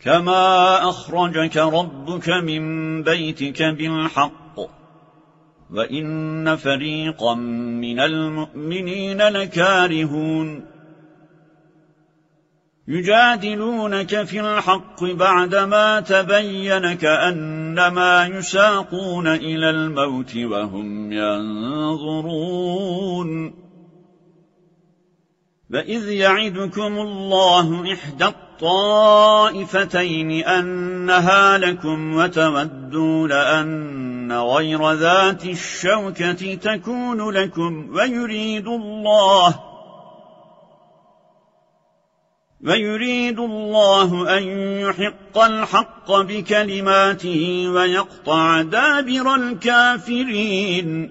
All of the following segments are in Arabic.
كما أخرجك ربك من بيتك بالحق وإن فريقا من المؤمنين لكارهون يجادلونك في الحق بعدما تبين كأنما يساقون إلى الموت وهم ينظرون فإذ يعدكم الله إحدى الطائفتين أنها لكم وتودون أن غير ذات الشوكة تكون لكم ويريد الله ويريد الله أن يحق الحق بكلماته ويقطع دابر الكافرين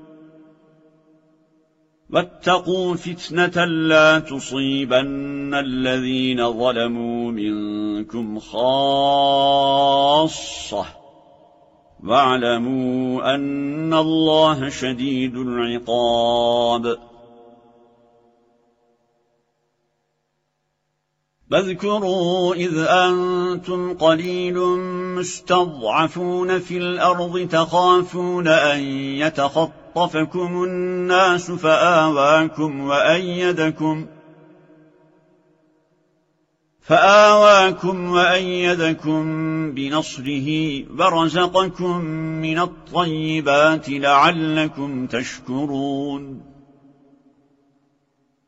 واتقوا فتنة لا تصيبن الذين ظلموا منكم خاصة. واعلموا أن الله شديد العقاب. فاذكروا إذ أنتم قليل مستضعفون في الأرض تخافون أن يتخطفكم الناس فآواكم وأيدكم فآواكم وأيدكم بنصره ورزقكم من الطيبات لعلكم تشكرون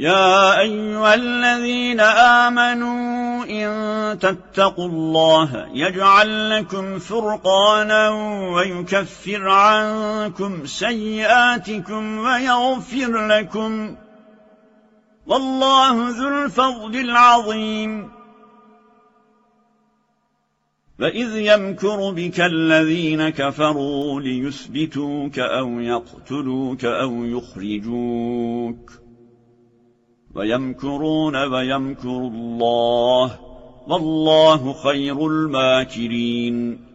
يا أيها الذين آمنوا إن تتقوا الله يجعل لكم فرقانا ويكفر عنكم سيئاتكم ويغفر لكم والله ذو الفضل العظيم. فإذ يمكر بك الذين كفروا ليثبتوك أو يقتلوك أو يخرجوك. ويمكرون ويمكر الله والله خير الماكرين.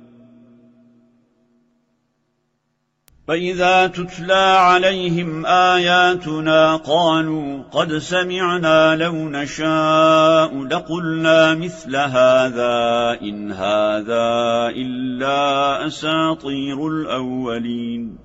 فإذا تتلى عليهم آياتنا قالوا قد سمعنا لو نشاء لقلنا مثل هذا إن هذا إلا أساطير الأولين.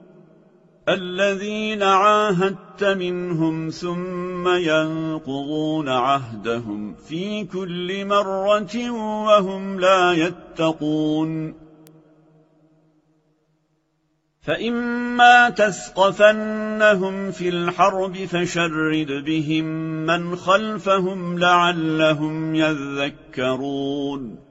الذين عاهدت منهم ثم ينقضون عهدهم في كل مرة وهم لا يتقون. فإما تثقفنهم في الحرب فشرد بهم من خلفهم لعلهم يذكرون.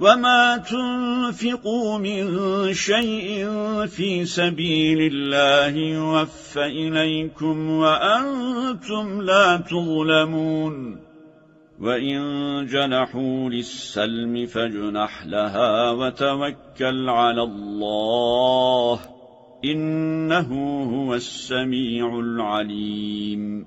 وما تنفقوا من شيء في سبيل الله يوفى إليكم وأنتم لا تظلمون وإن جنحوا للسلم فجنح لها وتوكل على الله إنه هو السميع العليم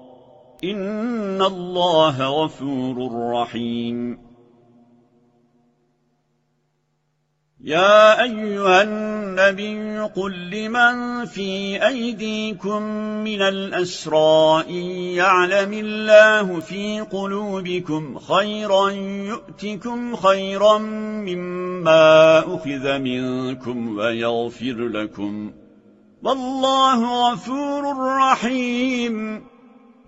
إن الله غفور رحيم. يا أيها النبي قل لمن في أيديكم من الأسراء يعلم الله في قلوبكم خيرا يؤتكم خيرا مما أخذ منكم ويغفر لكم. والله غفور رحيم.